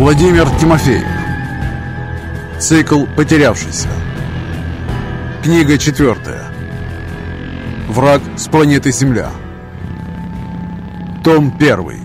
Владимир Тимофеев. Цикл «Потерявшийся» Книга четвертая. Враг с планеты Земля Том первый.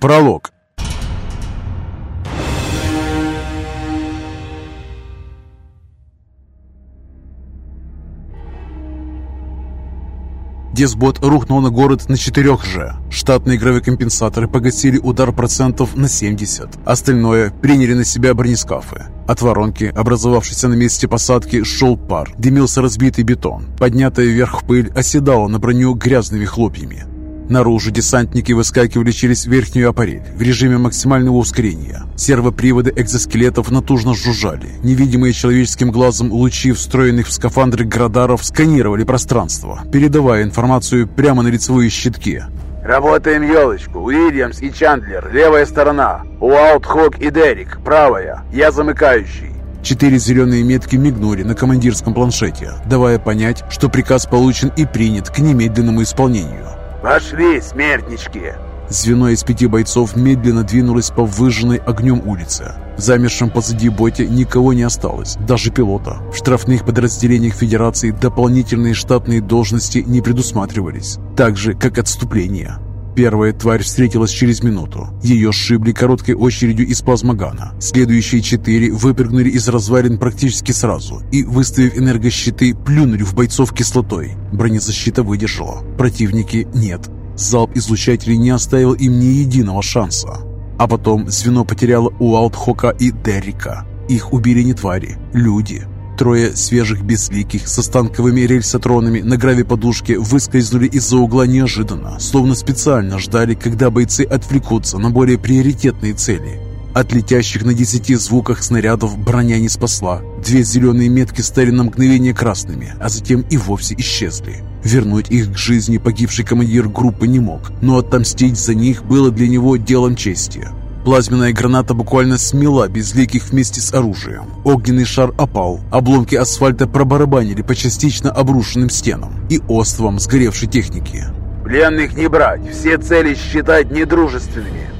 Пролог Десбот рухнул на город на 4G. Штатные гравикомпенсаторы погасили удар процентов на 70. Остальное приняли на себя бронескафы. От воронки, образовавшейся на месте посадки, шел пар. Дымился разбитый бетон. Поднятая вверх пыль оседала на броню грязными хлопьями. Наружу десантники выскакивали через верхнюю аппарель в режиме максимального ускорения. Сервоприводы экзоскелетов натужно жужжали. Невидимые человеческим глазом лучи встроенных в скафандры градаров сканировали пространство, передавая информацию прямо на лицевые щитки. «Работаем елочку. Уильямс и Чандлер. Левая сторона. Уаут, Хок и Дерек. Правая. Я замыкающий». Четыре зеленые метки мигнули на командирском планшете, давая понять, что приказ получен и принят к немедленному исполнению. «Пошли, смертнички!» Звено из пяти бойцов медленно двинулось по выжженной огнем улице. В замершем позади боте никого не осталось, даже пилота. В штрафных подразделениях Федерации дополнительные штатные должности не предусматривались, так же, как отступление. Первая тварь встретилась через минуту. Ее сшибли короткой очередью из плазмогана. Следующие четыре выпрыгнули из развалин практически сразу и, выставив энергощиты, плюнули в бойцов кислотой. Бронезащита выдержала. Противники нет. Залп излучателей не оставил им ни единого шанса. А потом звено потеряло Уалтхока и Деррика. Их убили не твари, люди. Трое свежих безликих с останковыми рельсотронами на гравиподушке выскользнули из-за угла неожиданно, словно специально ждали, когда бойцы отвлекутся на более приоритетные цели. От летящих на десяти звуках снарядов броня не спасла. Две зеленые метки стали на мгновение красными, а затем и вовсе исчезли. Вернуть их к жизни погибший командир группы не мог, но отомстить за них было для него делом чести. Плазменная граната буквально смела безликих вместе с оружием. Огненный шар опал, обломки асфальта пробарабанили по частично обрушенным стенам и островам сгоревшей техники. «Пленных не брать, все цели считать недружественными».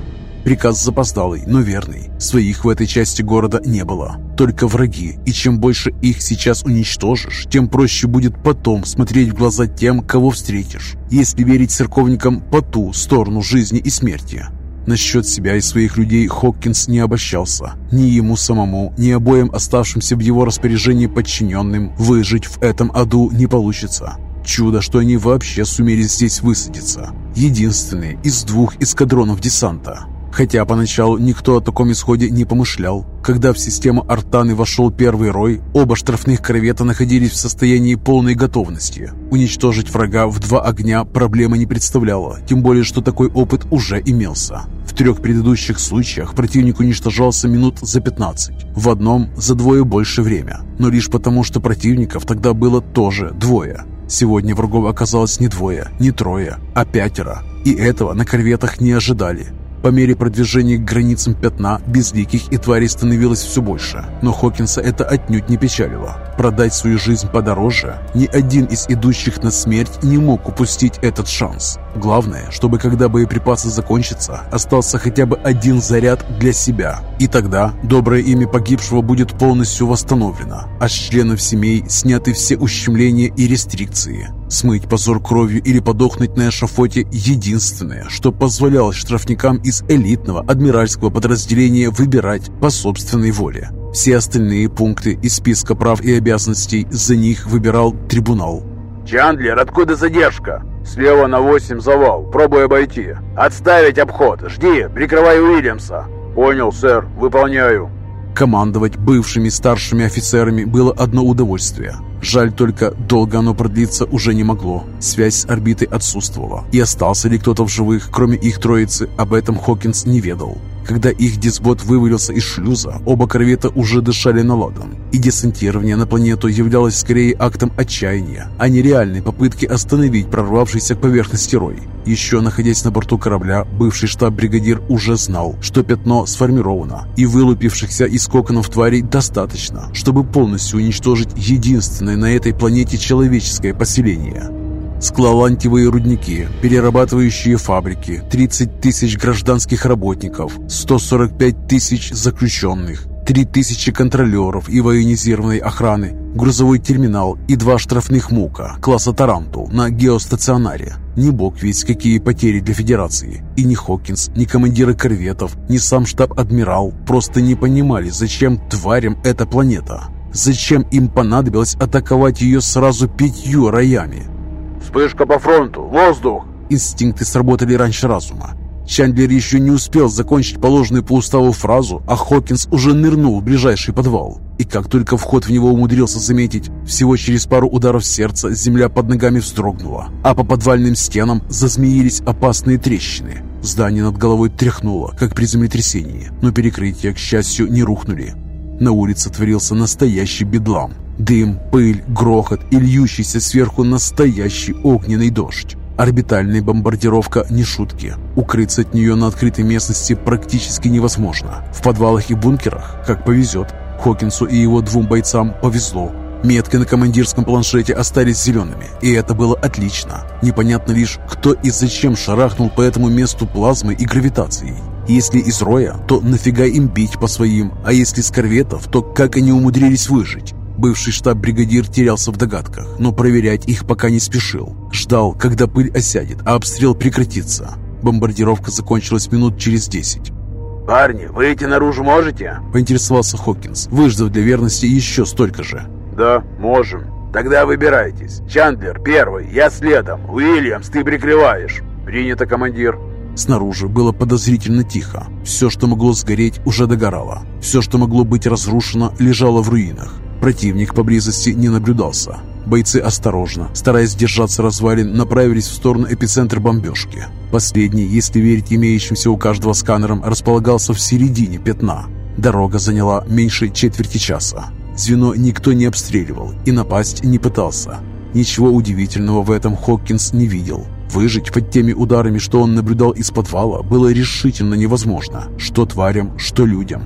Приказ запоздалый, но верный. Своих в этой части города не было. Только враги, и чем больше их сейчас уничтожишь, тем проще будет потом смотреть в глаза тем, кого встретишь. Если верить церковникам по ту сторону жизни и смерти. Насчет себя и своих людей Хоккинс не обольщался. Ни ему самому, ни обоим оставшимся в его распоряжении подчиненным выжить в этом аду не получится. Чудо, что они вообще сумели здесь высадиться. Единственные из двух эскадронов десанта. Хотя поначалу никто о таком исходе не помышлял. Когда в систему Артаны вошел первый рой, оба штрафных корвета находились в состоянии полной готовности. Уничтожить врага в два огня проблемы не представляло, тем более, что такой опыт уже имелся. В трех предыдущих случаях противник уничтожался минут за 15, в одном за двое больше время, но лишь потому, что противников тогда было тоже двое. Сегодня врагов оказалось не двое, не трое, а пятеро, и этого на корветах не ожидали. По мере продвижения к границам пятна безликих и тварей становилось все больше, но Хокинса это отнюдь не печалило. Продать свою жизнь подороже ни один из идущих на смерть не мог упустить этот шанс. Главное, чтобы когда боеприпасы закончатся, остался хотя бы один заряд для себя. И тогда доброе имя погибшего будет полностью восстановлено, а с членов семей сняты все ущемления и рестрикции. Смыть позор кровью или подохнуть на эшафоте – единственное, что позволяло штрафникам из элитного адмиральского подразделения выбирать по собственной воле. Все остальные пункты из списка прав и обязанностей за них выбирал трибунал. «Чандлер, откуда задержка?» «Слева на 8 завал. Пробуй обойти. Отставить обход. Жди. Прикрывай Уильямса». «Понял, сэр. Выполняю». Командовать бывшими старшими офицерами было одно удовольствие. Жаль только, долго оно продлиться уже не могло. Связь с орбитой отсутствовала. И остался ли кто-то в живых, кроме их троицы, об этом Хокинс не ведал. Когда их десбот вывалился из шлюза, оба корвета уже дышали на ладан, и десантирование на планету являлось скорее актом отчаяния, а не реальной попытки остановить прорвавшийся к поверхности рой. Еще находясь на борту корабля, бывший штаб-бригадир уже знал, что пятно сформировано, и вылупившихся из коконов тварей достаточно, чтобы полностью уничтожить единственное на этой планете человеческое поселение. Склолантевые рудники, перерабатывающие фабрики, 30 тысяч гражданских работников, 145 тысяч заключенных, 3 тысячи контролеров и военизированной охраны, грузовой терминал и два штрафных МУКа класса «Тарантул» на геостационаре. Не бог ведь какие потери для Федерации. И ни Хокинс, ни командиры корветов, ни сам штаб-адмирал просто не понимали, зачем тварям эта планета. Зачем им понадобилось атаковать ее сразу пятью роями? «Вспышка по фронту! Воздух!» Инстинкты сработали раньше разума. Чандлер еще не успел закончить положенную по уставу фразу, а Хокинс уже нырнул в ближайший подвал. И как только вход в него умудрился заметить, всего через пару ударов сердца земля под ногами вздрогнула, а по подвальным стенам зазмеились опасные трещины. Здание над головой тряхнуло, как при землетрясении, но перекрытия, к счастью, не рухнули. На улице творился настоящий бедлам. Дым, пыль, грохот и льющийся сверху настоящий огненный дождь. Орбитальная бомбардировка не шутки. Укрыться от нее на открытой местности практически невозможно. В подвалах и бункерах, как повезет. Хокинсу и его двум бойцам повезло. Метки на командирском планшете остались зелеными, и это было отлично. Непонятно лишь, кто и зачем шарахнул по этому месту плазмой и гравитацией. Если из роя, то нафига им бить по своим, а если с корветов, то как они умудрились выжить? Бывший штаб-бригадир терялся в догадках, но проверять их пока не спешил. Ждал, когда пыль осядет, а обстрел прекратится. Бомбардировка закончилась минут через десять. «Парни, выйти наружу можете?» – поинтересовался Хокинс, выждав для верности еще столько же. «Да, можем. Тогда выбирайтесь. Чандлер первый, я следом. Уильямс, ты прикрываешь». «Принято, командир». Снаружи было подозрительно тихо. Все, что могло сгореть, уже догорало. Все, что могло быть разрушено, лежало в руинах. Противник поблизости не наблюдался. Бойцы осторожно, стараясь держаться развалин, направились в сторону эпицентра бомбежки. Последний, если верить имеющимся у каждого сканерам, располагался в середине пятна. Дорога заняла меньше четверти часа. Звено никто не обстреливал и напасть не пытался. Ничего удивительного в этом Хоккинс не видел. Выжить под теми ударами, что он наблюдал из подвала, было решительно невозможно. Что тварям, что людям.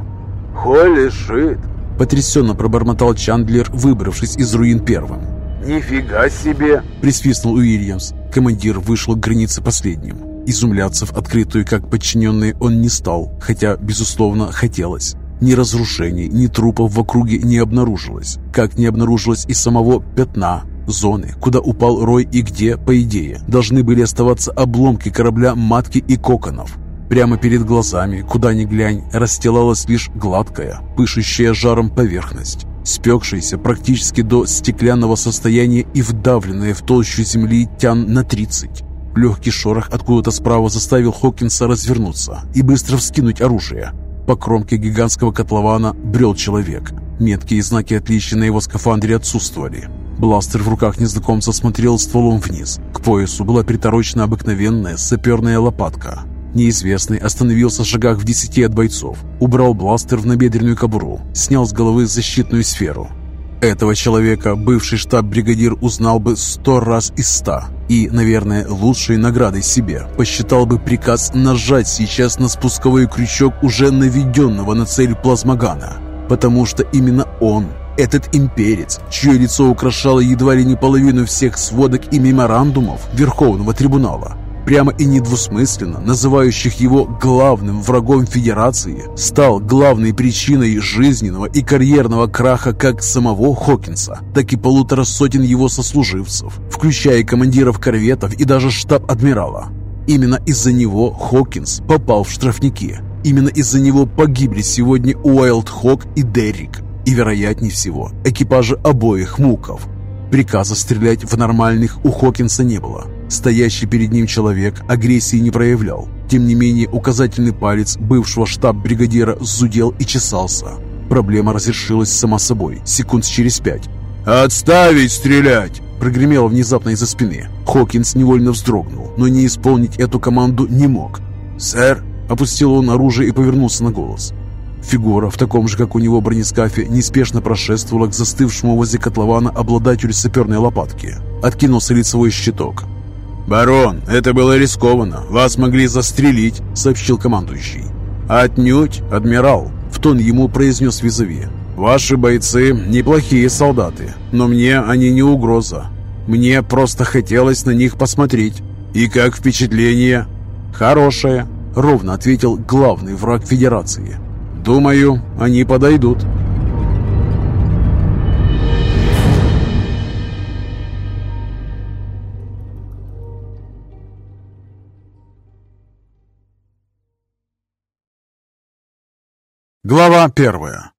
«Холли шит!» Потрясенно пробормотал Чандлер, выбравшись из руин первым. «Нифига себе!» – присвистнул Уильямс. Командир вышел к границе последним. Изумляться в открытую как подчиненный он не стал, хотя, безусловно, хотелось. Ни разрушений, ни трупов в округе не обнаружилось, как не обнаружилось и самого пятна, зоны, куда упал Рой и где, по идее, должны были оставаться обломки корабля матки и коконов. Прямо перед глазами, куда ни глянь, расстилалась лишь гладкая, пышущая жаром поверхность, спекшаяся практически до стеклянного состояния и вдавленная в толщу земли тян на 30. Легкий шорох откуда-то справа заставил Хокинса развернуться и быстро вскинуть оружие. По кромке гигантского котлована брел человек. Метки и знаки отличия на его скафандре отсутствовали. Бластер в руках незнакомца смотрел стволом вниз. К поясу была приторочена обыкновенная саперная лопатка. Неизвестный остановился в шагах в десяти от бойцов, убрал бластер в набедренную кобуру, снял с головы защитную сферу. Этого человека бывший штаб-бригадир узнал бы сто раз из ста и, наверное, лучшей наградой себе посчитал бы приказ нажать сейчас на спусковой крючок уже наведенного на цель плазмогана, потому что именно он этот имперец, чье лицо украшало едва ли не половину всех сводок и меморандумов Верховного трибунала, прямо и недвусмысленно называющих его главным врагом Федерации, стал главной причиной жизненного и карьерного краха как самого Хокинса, так и полутора сотен его сослуживцев, включая командиров корветов и даже штаб-адмирала. Именно из-за него Хокинс попал в штрафники. Именно из-за него погибли сегодня Уайлд Хок и Деррик. И, вероятнее всего, экипажи обоих муков. Приказа стрелять в нормальных у Хокинса не было. Стоящий перед ним человек агрессии не проявлял. Тем не менее, указательный палец бывшего штаб-бригадира зудел и чесался. Проблема разрешилась сама собой, секунд через пять. «Отставить стрелять!» прогремело внезапно из-за спины. Хокинс невольно вздрогнул, но не исполнить эту команду не мог. «Сэр!» Опустил он оружие и повернулся на голос. Фигура, в таком же, как у него бронескафе, неспешно прошествовала к застывшему возле котлована обладателю саперной лопатки. Откинулся лицевой щиток. «Барон, это было рискованно. Вас могли застрелить», — сообщил командующий. «Отнюдь, адмирал», — в тон ему произнес визави. «Ваши бойцы неплохие солдаты, но мне они не угроза. Мне просто хотелось на них посмотреть. И как впечатление? Хорошее, ровно ответил главный враг Федерации. Думаю, они подойдут. Глава первая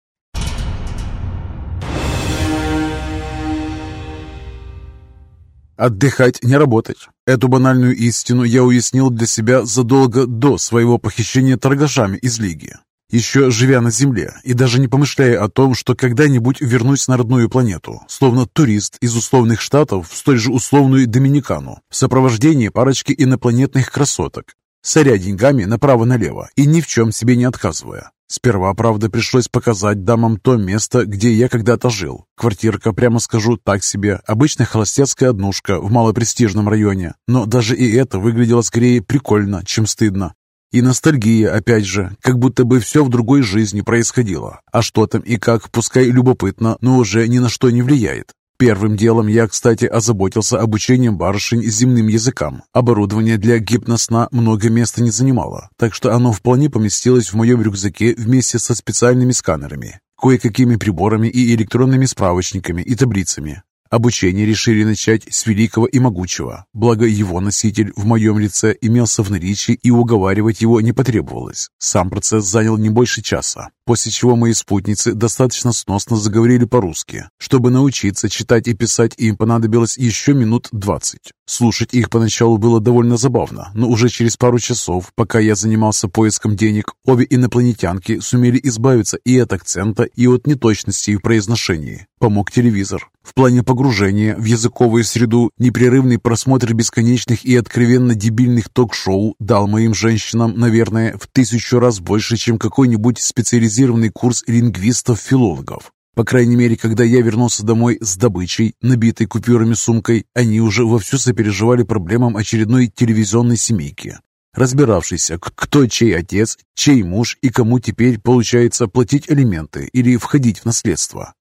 Отдыхать, не работать. Эту банальную истину я уяснил для себя задолго до своего похищения торгашами из Лиги. Еще живя на Земле и даже не помышляя о том, что когда-нибудь вернусь на родную планету, словно турист из условных штатов в столь же условную Доминикану, в сопровождении парочки инопланетных красоток, соря деньгами направо-налево и ни в чем себе не отказывая. Сперва, правда, пришлось показать дамам то место, где я когда-то жил. Квартирка, прямо скажу, так себе. Обычная холостяцкая однушка в малопрестижном районе. Но даже и это выглядело скорее прикольно, чем стыдно. И ностальгия, опять же, как будто бы все в другой жизни происходило. А что там и как, пускай любопытно, но уже ни на что не влияет. Первым делом я, кстати, озаботился обучением барышень земным языкам. Оборудование для гипносна много места не занимало, так что оно вполне поместилось в моем рюкзаке вместе со специальными сканерами, кое-какими приборами и электронными справочниками и таблицами. Обучение решили начать с великого и могучего, благо его носитель в моем лице имелся в наличии и уговаривать его не потребовалось. Сам процесс занял не больше часа, после чего мои спутницы достаточно сносно заговорили по-русски. Чтобы научиться читать и писать, им понадобилось еще минут двадцать. Слушать их поначалу было довольно забавно, но уже через пару часов, пока я занимался поиском денег, обе инопланетянки сумели избавиться и от акцента, и от неточностей в произношении. Помог телевизор. В плане погружения в языковую среду непрерывный просмотр бесконечных и откровенно дебильных ток-шоу дал моим женщинам, наверное, в тысячу раз больше, чем какой-нибудь специализированный курс лингвистов-филологов. По крайней мере, когда я вернулся домой с добычей, набитой купюрами сумкой, они уже вовсю сопереживали проблемам очередной телевизионной семейки. Разбиравшийся, кто чей отец, чей муж и кому теперь получается платить алименты или входить в наследство.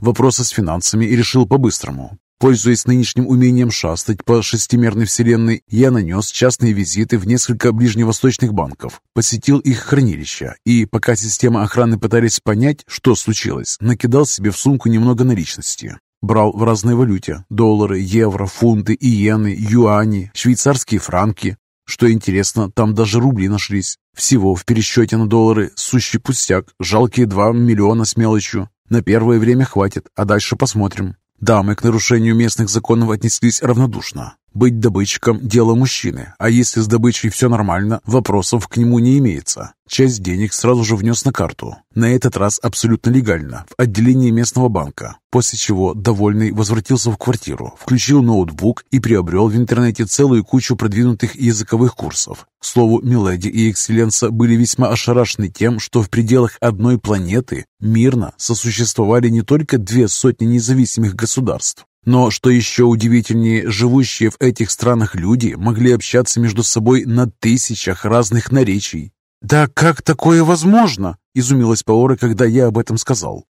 Вопросы с финансами решил по-быстрому. Пользуясь нынешним умением шастать по шестимерной вселенной, я нанес частные визиты в несколько ближневосточных банков, посетил их хранилища и, пока система охраны пытались понять, что случилось, накидал себе в сумку немного наличности. Брал в разной валюте – доллары, евро, фунты, иены, юани, швейцарские франки. Что интересно, там даже рубли нашлись. Всего в пересчете на доллары сущий пустяк, жалкие 2 миллиона с мелочью. На первое время хватит, а дальше посмотрим. Дамы к нарушению местных законов отнеслись равнодушно. Быть добытчиком – дело мужчины, а если с добычей все нормально, вопросов к нему не имеется. Часть денег сразу же внес на карту. На этот раз абсолютно легально, в отделении местного банка. После чего, довольный, возвратился в квартиру, включил ноутбук и приобрел в интернете целую кучу продвинутых языковых курсов. К слову, Миледи и Экселленса были весьма ошарашены тем, что в пределах одной планеты мирно сосуществовали не только две сотни независимых государств, но, что еще удивительнее, живущие в этих странах люди могли общаться между собой на тысячах разных наречий. «Да как такое возможно?» – изумилась Паора, когда я об этом сказал.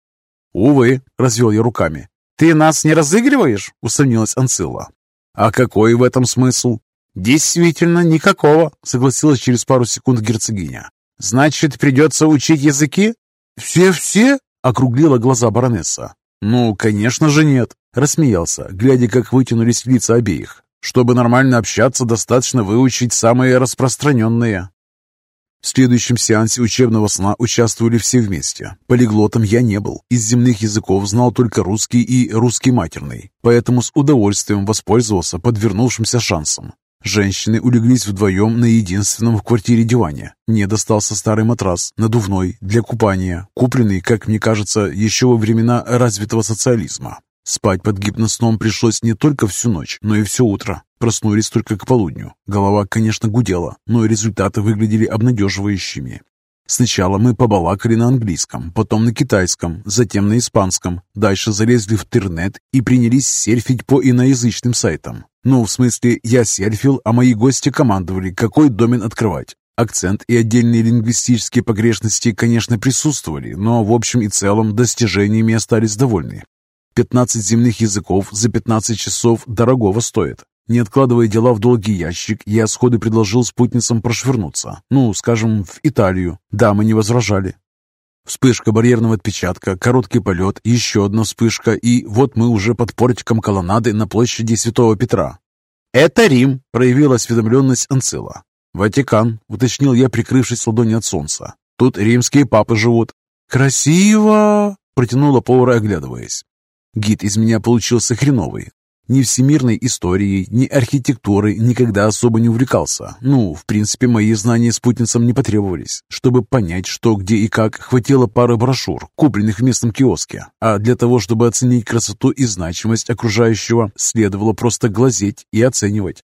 «Увы», – развел я руками. «Ты нас не разыгрываешь?» – усомнилась Анцилла. «А какой в этом смысл?» «Действительно, никакого», — согласилась через пару секунд герцогиня. «Значит, придется учить языки?» «Все-все?» — округлила глаза баронесса. «Ну, конечно же нет», — рассмеялся, глядя, как вытянулись лица обеих. «Чтобы нормально общаться, достаточно выучить самые распространенные». В следующем сеансе учебного сна участвовали все вместе. Полиглотом я не был. Из земных языков знал только русский и русский матерный, поэтому с удовольствием воспользовался подвернувшимся шансом. Женщины улеглись вдвоем на единственном в квартире диване. Мне достался старый матрас, надувной, для купания, купленный, как мне кажется, еще во времена развитого социализма. Спать под гипносном пришлось не только всю ночь, но и все утро. Проснулись только к полудню. Голова, конечно, гудела, но результаты выглядели обнадеживающими. Сначала мы побалакали на английском, потом на китайском, затем на испанском. Дальше залезли в интернет и принялись серфить по иноязычным сайтам. Ну, в смысле, я серфил, а мои гости командовали, какой домен открывать. Акцент и отдельные лингвистические погрешности, конечно, присутствовали, но в общем и целом достижениями остались довольны. 15 земных языков за 15 часов дорогого стоит. Не откладывая дела в долгий ящик, я сходу предложил спутницам прошвернуться. Ну, скажем, в Италию. Да, мы не возражали. Вспышка барьерного отпечатка, короткий полет, еще одна вспышка, и вот мы уже под портиком колоннады на площади Святого Петра. «Это Рим», — проявила осведомленность Анцила. «Ватикан», — уточнил я, прикрывшись ладонью от солнца. «Тут римские папы живут». «Красиво!» — протянула повара, оглядываясь. Гид из меня получился хреновый. Ни всемирной историей, ни архитектурой никогда особо не увлекался. Ну, в принципе, мои знания спутницам не потребовались. Чтобы понять, что, где и как, хватило пары брошюр, купленных в местном киоске. А для того, чтобы оценить красоту и значимость окружающего, следовало просто глазеть и оценивать.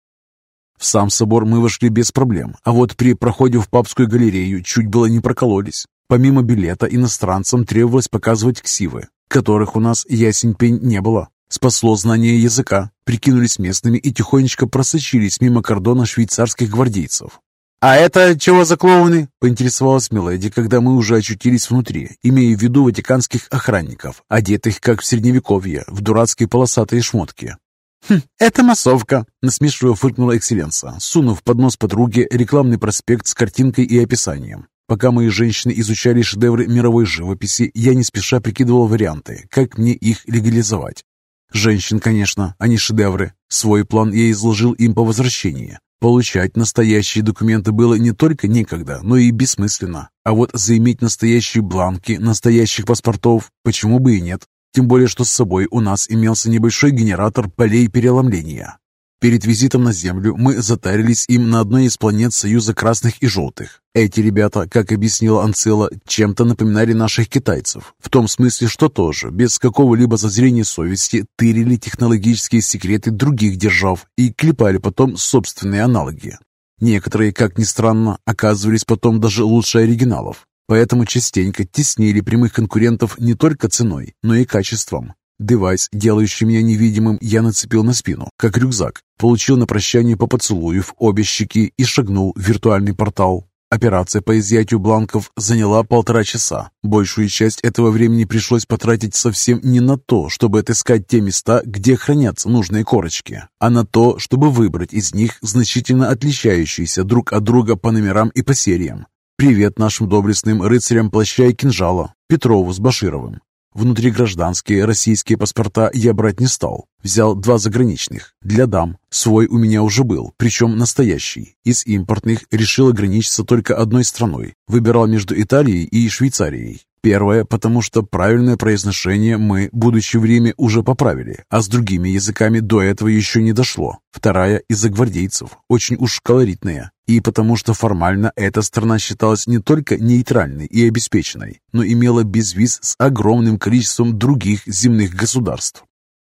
В сам собор мы вошли без проблем, а вот при проходе в папскую галерею чуть было не прокололись. Помимо билета иностранцам требовалось показывать ксивы, которых у нас ясень пень не было. Спасло знание языка, прикинулись местными и тихонечко просочились мимо кордона швейцарских гвардейцев. «А это чего за клоуны?» – поинтересовалась Миледи, когда мы уже очутились внутри, имея в виду ватиканских охранников, одетых, как в Средневековье, в дурацкие полосатые шмотки. «Хм, это массовка», – насмешливо фыркнула Экселленса, сунув под нос подруге рекламный проспект с картинкой и описанием. Пока мои женщины изучали шедевры мировой живописи, я не спеша прикидывал варианты, как мне их легализовать. Женщин, конечно, а не шедевры. Свой план я изложил им по возвращении. Получать настоящие документы было не только некогда, но и бессмысленно. А вот заиметь настоящие бланки настоящих паспортов, почему бы и нет? Тем более, что с собой у нас имелся небольшой генератор полей переломления. Перед визитом на Землю мы затарились им на одной из планет Союза Красных и Желтых. Эти ребята, как объяснила Анцила, чем-то напоминали наших китайцев. В том смысле, что тоже, без какого-либо зазрения совести, тырили технологические секреты других держав и клепали потом собственные аналоги. Некоторые, как ни странно, оказывались потом даже лучше оригиналов. Поэтому частенько теснили прямых конкурентов не только ценой, но и качеством. Девайс, делающий меня невидимым, я нацепил на спину, как рюкзак, получил на прощание по поцелую в обе щеки и шагнул в виртуальный портал. Операция по изъятию бланков заняла полтора часа. Большую часть этого времени пришлось потратить совсем не на то, чтобы отыскать те места, где хранятся нужные корочки, а на то, чтобы выбрать из них значительно отличающиеся друг от друга по номерам и по сериям. Привет нашим доблестным рыцарям плаща и кинжала, Петрову с Башировым. Внутригражданские российские паспорта я брать не стал. Взял два заграничных. Для дам. Свой у меня уже был, причем настоящий. Из импортных решил ограничиться только одной страной. Выбирал между Италией и Швейцарией. Первое, потому что правильное произношение мы, будучи в Риме, уже поправили, а с другими языками до этого еще не дошло. Вторая, из-за гвардейцев, очень уж колоритная. И потому что формально эта страна считалась не только нейтральной и обеспеченной, но имела безвиз с огромным количеством других земных государств.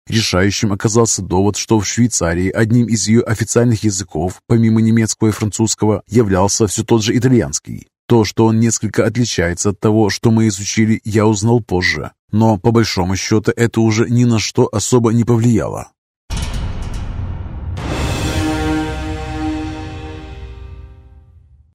Решающим оказался довод, что в Швейцарии одним из ее официальных языков, помимо немецкого и французского, являлся все тот же итальянский. То, что он несколько отличается от того, что мы изучили, я узнал позже. Но, по большому счету, это уже ни на что особо не повлияло.